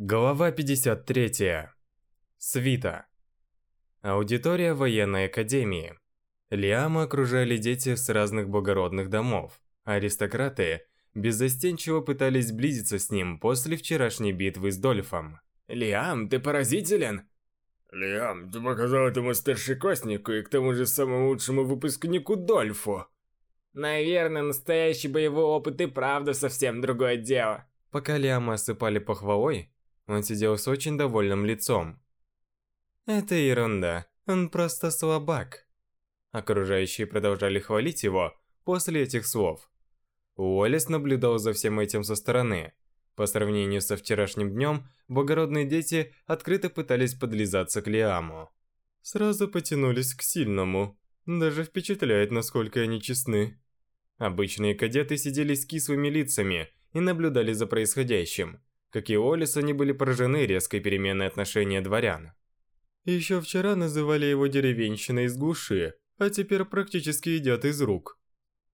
Глава 53. Свита. Аудитория военной академии. Лиама окружали дети с разных благородных домов. Аристократы беззастенчиво пытались сблизиться с ним после вчерашней битвы с Дольфом. Лиам, ты поразителен! Лиам, ты показал этому старшекласснику и к тому же самому лучшему выпускнику Дольфу. Наверное, настоящий боевой опыт и правда совсем другое дело. Пока Лиама осыпали похвалой, он сидел с очень довольным лицом. Это ерунда, он просто слабак. Окружающие продолжали хвалить его после этих слов. Уоллес наблюдал за всем этим со стороны. По сравнению со вчерашним днем, благородные дети открыто пытались подлизаться к Лиаму. Сразу потянулись к сильному. Даже впечатляет, насколько они честны. Обычные кадеты сидели с кислыми лицами и наблюдали за происходящим. Как и Олис, они были поражены резкой переменой отношения дворян. Еще вчера называли его деревенщиной из глуши, а теперь практически идет из рук.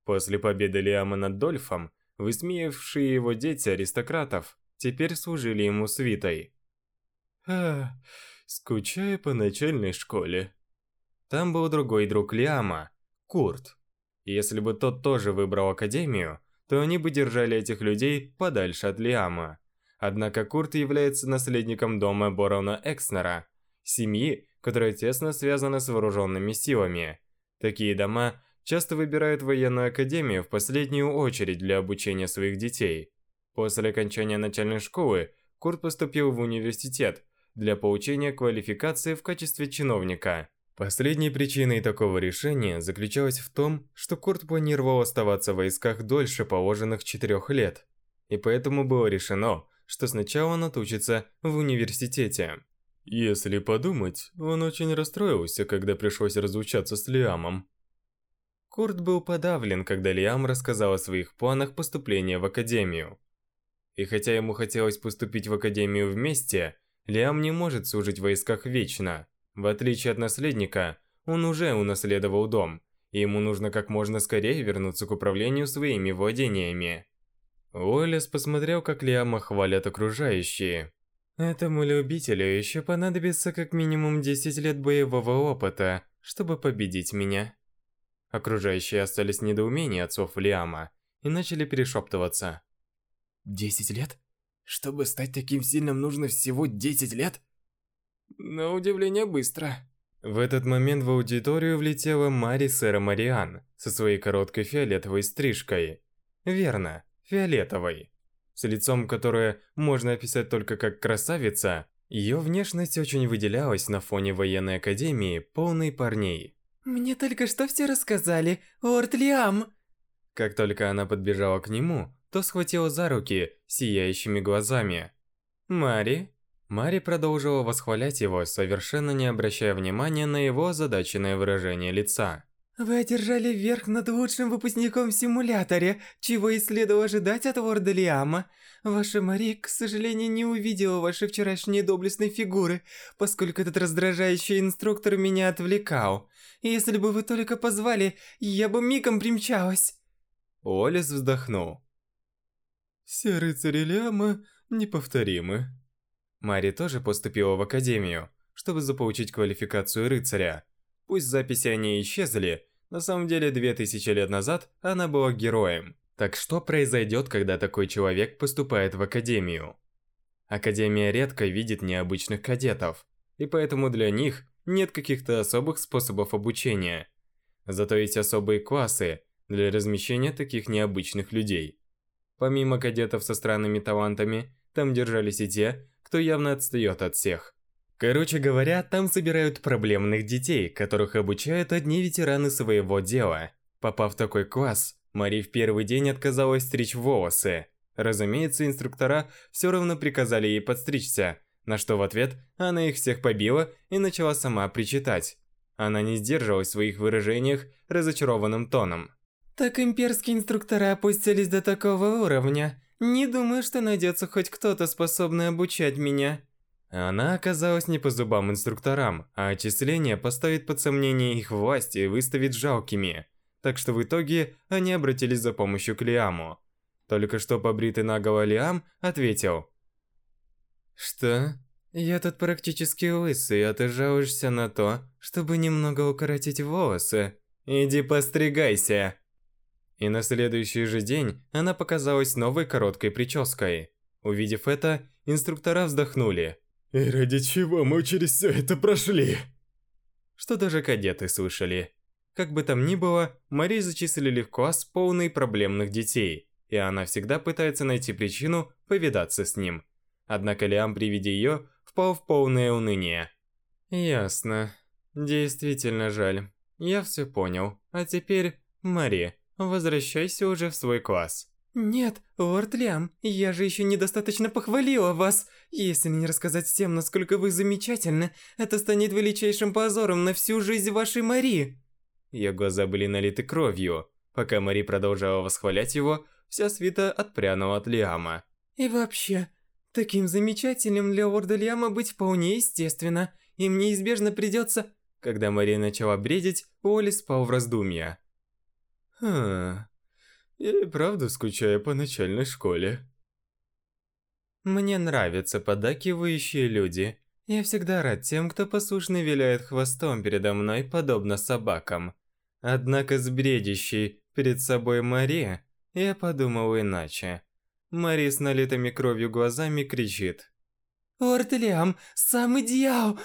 После победы Лиама над Дольфом, высмеявшие его дети аристократов, теперь служили ему свитой. Ах, скучаю по начальной школе. Там был другой друг Лиама, Курт. Если бы тот тоже выбрал академию, то они бы держали этих людей подальше от Лиама. Однако Курт является наследником дома Борона Экснера, семьи, которая тесно связана с вооруженными силами. Такие дома часто выбирают военную академию в последнюю очередь для обучения своих детей. После окончания начальной школы Курт поступил в университет для получения квалификации в качестве чиновника. Последней причиной такого решения заключалась в том, что Курт планировал оставаться в войсках дольше положенных четырех лет. И поэтому было решено, что сначала он отучится в университете. Если подумать, он очень расстроился, когда пришлось разлучаться с Лиамом. Курт был подавлен, когда Лиам рассказал о своих планах поступления в академию. И хотя ему хотелось поступить в академию вместе, Лиам не может служить в войсках вечно. В отличие от наследника, он уже унаследовал дом, и ему нужно как можно скорее вернуться к управлению своими владениями. Уоллес посмотрел, как Лиама хвалят окружающие. Этому любителю еще понадобится как минимум 10 лет боевого опыта, чтобы победить меня. Окружающие остались в недоумении от слов Лиама и начали перешептываться. 10 лет? Чтобы стать таким сильным, нужно всего 10 лет? На удивление быстро. В этот момент в аудиторию влетела Мари Сэра Мариан со своей короткой фиолетовой стрижкой. Верно, фиолетовой. С лицом, которое можно описать только как красавица, ее внешность очень выделялась на фоне военной академии, полной парней. «Мне только что все рассказали, Орд Лиам!» Как только она подбежала к нему, то схватила за руки сияющими глазами. «Мари?» Мари продолжила восхвалять его, совершенно не обращая внимания на его озадаченное выражение лица. Вы одержали верх над лучшим выпускником в симуляторе, чего и следовало ожидать от Ворда Лиама. Ваша Мари, к сожалению, не увидела вашей вчерашней доблестной фигуры, поскольку этот раздражающий инструктор меня отвлекал. Если бы вы только позвали, я бы мигом примчалась. Олес вздохнул. Все рыцари Лиама неповторимы. Мари тоже поступила в академию, чтобы заполучить квалификацию рыцаря. Пусть записи о ней исчезли, на самом деле 2000 лет назад она была героем. Так что произойдет, когда такой человек поступает в академию? Академия редко видит необычных кадетов, и поэтому для них нет каких-то особых способов обучения. Зато есть особые классы для размещения таких необычных людей. Помимо кадетов со странными талантами, там держались и те, кто явно отстает от всех. Короче говоря, там собирают проблемных детей, которых обучают одни ветераны своего дела. Попав в такой класс, Мари в первый день отказалась стричь волосы. Разумеется, инструктора все равно приказали ей подстричься, на что в ответ она их всех побила и начала сама причитать. Она не сдерживалась в своих выражениях разочарованным тоном. Так имперские инструктора опустились до такого уровня. Не думаю, что найдется хоть кто-то, способный обучать меня. Она оказалась не по зубам инструкторам, а отчисление поставит под сомнение их власть и выставит жалкими. Так что в итоге они обратились за помощью к Лиаму. Только что побритый наголо Лиам ответил. Что? Я тут практически лысый, а ты жалуешься на то, чтобы немного укоротить волосы. Иди постригайся. И на следующий же день она показалась новой короткой прической. Увидев это, инструктора вздохнули. И ради чего мы через все это прошли? Что даже кадеты слышали. Как бы там ни было, Мари зачислили в класс полный проблемных детей, и она всегда пытается найти причину повидаться с ним. Однако Лиам при виде ее впал в полное уныние. Ясно. Действительно жаль. Я все понял. А теперь, Мари, возвращайся уже в свой класс. Нет, лорд Лиам, я же еще недостаточно похвалила вас. Если не рассказать всем, насколько вы замечательны, это станет величайшим позором на всю жизнь вашей Мари. Ее глаза были налиты кровью. Пока Мари продолжала восхвалять его, вся свита отпрянула от Лиама. И вообще, таким замечательным для лорда Лиама быть вполне естественно. Им неизбежно придется... Когда Мари начала бредить, Уолли спал в раздумья. Хм... Я и правда скучаю по начальной школе. Мне нравятся подакивающие люди. Я всегда рад тем, кто послушно виляет хвостом передо мной, подобно собакам. Однако с бредящей перед собой Мари, я подумал иначе. Мари с налитыми кровью глазами кричит. «Лорд Лиам, самый дьявол!»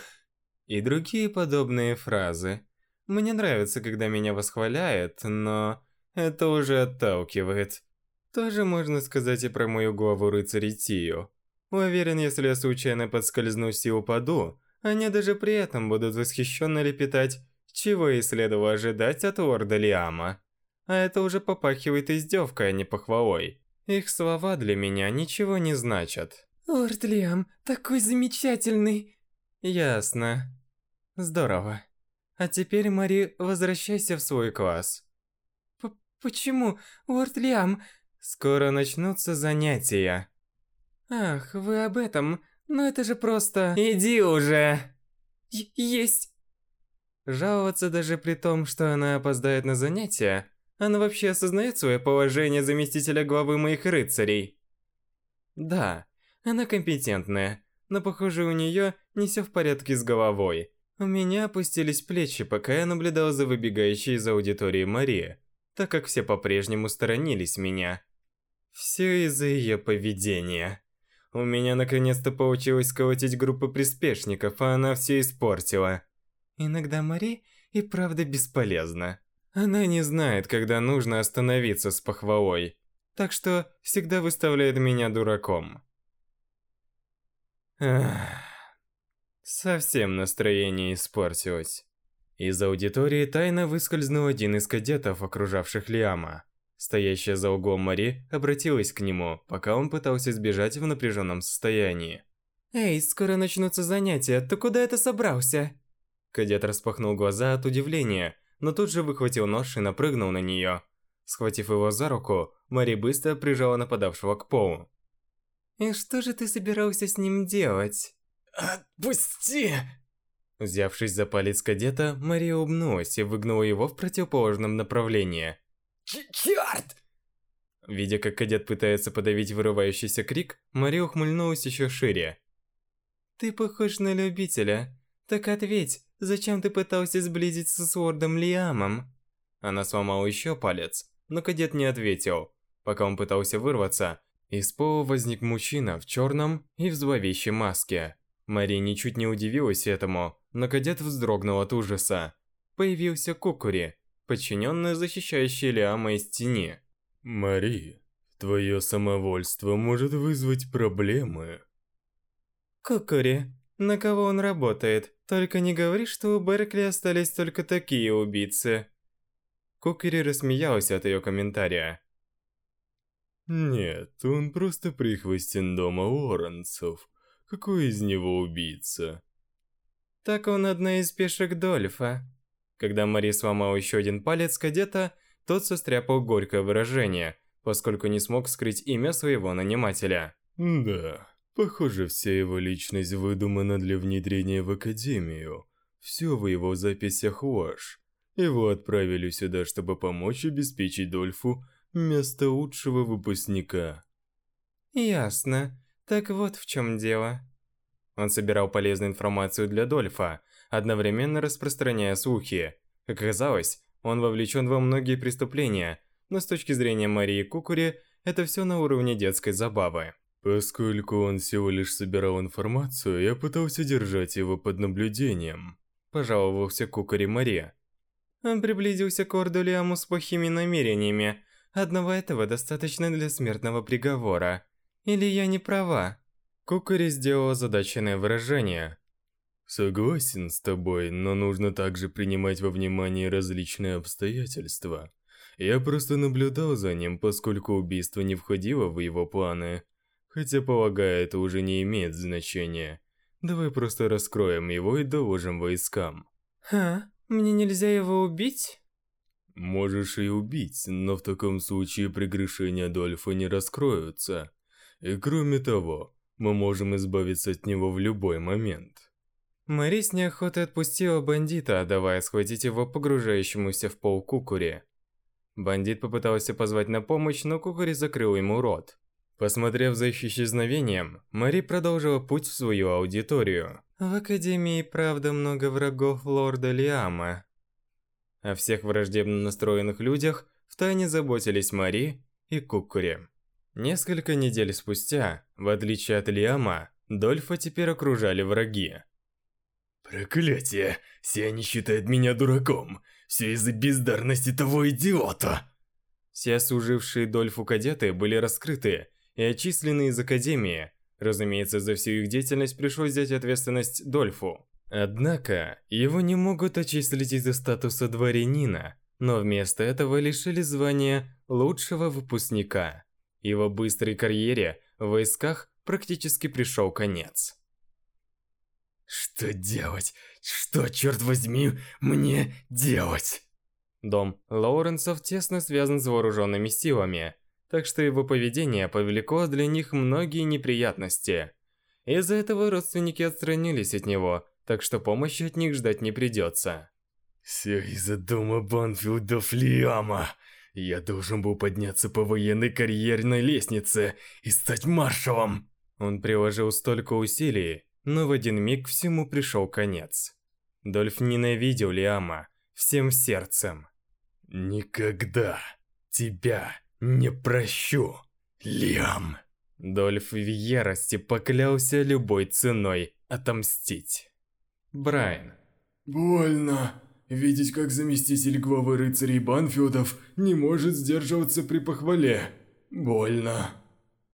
И другие подобные фразы. Мне нравится, когда меня восхваляют, но это уже отталкивает. Тоже можно сказать и про мою главу рыцарей Тию. Уверен, если я случайно подскользнусь и упаду, они даже при этом будут восхищенно лепетать, чего и следовало ожидать от лорда Лиама. А это уже попахивает издевкой, а не похвалой. Их слова для меня ничего не значат. Лорд Лиам, такой замечательный. Ясно. Здорово. А теперь, Мари, возвращайся в свой класс. Почему, лорд Лиам? Скоро начнутся занятия. Ах, вы об этом. Но это же просто... Иди уже! Е есть. Жаловаться даже при том, что она опоздает на занятия? Она вообще осознает свое положение заместителя главы моих рыцарей? Да, она компетентная, но похоже у нее не все в порядке с головой. У меня опустились плечи, пока я наблюдал за выбегающей из аудитории Марии так как все по-прежнему сторонились меня. Все из-за ее поведения. У меня наконец-то получилось сколотить группу приспешников, а она все испортила. Иногда Мари и правда бесполезна. Она не знает, когда нужно остановиться с похвалой, так что всегда выставляет меня дураком. Ах, совсем настроение испортилось. Из аудитории тайно выскользнул один из кадетов, окружавших Лиама. Стоящая за углом Мари обратилась к нему, пока он пытался сбежать в напряженном состоянии. «Эй, скоро начнутся занятия, ты куда это собрался?» Кадет распахнул глаза от удивления, но тут же выхватил нож и напрыгнул на нее. Схватив его за руку, Мари быстро прижала нападавшего к полу. «И что же ты собирался с ним делать?» «Отпусти!» Взявшись за палец кадета, Мария улыбнулась и выгнула его в противоположном направлении. Черт! Видя, как кадет пытается подавить вырывающийся крик, Мария ухмыльнулась еще шире. «Ты похож на любителя. Так ответь, зачем ты пытался сблизиться с лордом Лиамом?» Она сломала еще палец, но кадет не ответил. Пока он пытался вырваться, из пола возник мужчина в черном и в зловещей маске. Мария ничуть не удивилась этому, но кадет вздрогнул от ужаса. Появился Кукури, подчиненный, защищающий Лиама из тени. «Мари, твое самовольство может вызвать проблемы». «Кукури, на кого он работает? Только не говори, что у Беркли остались только такие убийцы». Кукури рассмеялся от ее комментария. «Нет, он просто прихвостен дома Оранцев. Какой из него убийца?» Так он одна из пешек Дольфа. Когда Мари сломал еще один палец кадета, тот состряпал горькое выражение, поскольку не смог скрыть имя своего нанимателя. Да, похоже, вся его личность выдумана для внедрения в Академию. Все в его записях ложь. Его отправили сюда, чтобы помочь обеспечить Дольфу место лучшего выпускника. Ясно. Так вот в чем дело. Он собирал полезную информацию для Дольфа, одновременно распространяя слухи. Как оказалось, он вовлечен во многие преступления, но с точки зрения Марии Кукури, это все на уровне детской забавы. Поскольку он всего лишь собирал информацию, я пытался держать его под наблюдением. Пожаловался Кукури Мария. Он приблизился к Орду Лиаму с плохими намерениями. Одного этого достаточно для смертного приговора. Или я не права? Кукури сделал озадаченное выражение. Согласен с тобой, но нужно также принимать во внимание различные обстоятельства. Я просто наблюдал за ним, поскольку убийство не входило в его планы. Хотя, полагаю, это уже не имеет значения. Давай просто раскроем его и доложим войскам. Ха? Мне нельзя его убить? Можешь и убить, но в таком случае прегрешения Дольфа не раскроются. И кроме того, мы можем избавиться от него в любой момент. Мэри с неохотой отпустила бандита, давая схватить его погружающемуся в пол кукуре. Бандит попытался позвать на помощь, но кукури закрыл ему рот. Посмотрев за их исчезновением, Мари продолжила путь в свою аудиторию. В Академии правда много врагов лорда Лиама. О всех враждебно настроенных людях втайне заботились Мари и Кукури. Несколько недель спустя, в отличие от Лиама, Дольфа теперь окружали враги. Проклятие! Все они считают меня дураком. Все из-за бездарности того идиота. Все служившие Дольфу кадеты были раскрыты и отчислены из Академии. Разумеется, за всю их деятельность пришлось взять ответственность Дольфу. Однако, его не могут отчислить из-за статуса дворянина, но вместо этого лишили звания лучшего выпускника. Его быстрой карьере в войсках практически пришел конец. Что делать? Что, черт возьми, мне делать? Дом Лоуренсов тесно связан с вооруженными силами, так что его поведение повлекло для них многие неприятности. Из-за этого родственники отстранились от него, так что помощи от них ждать не придется. Все из-за дома Банфилдов Лиама. Я должен был подняться по военной карьерной лестнице и стать маршалом. Он приложил столько усилий, но в один миг всему пришел конец. Дольф ненавидел Лиама всем сердцем. Никогда тебя не прощу, Лиам. Дольф в ярости поклялся любой ценой отомстить. Брайан. Больно. Видеть, как заместитель главы рыцарей Банфилдов не может сдерживаться при похвале. Больно.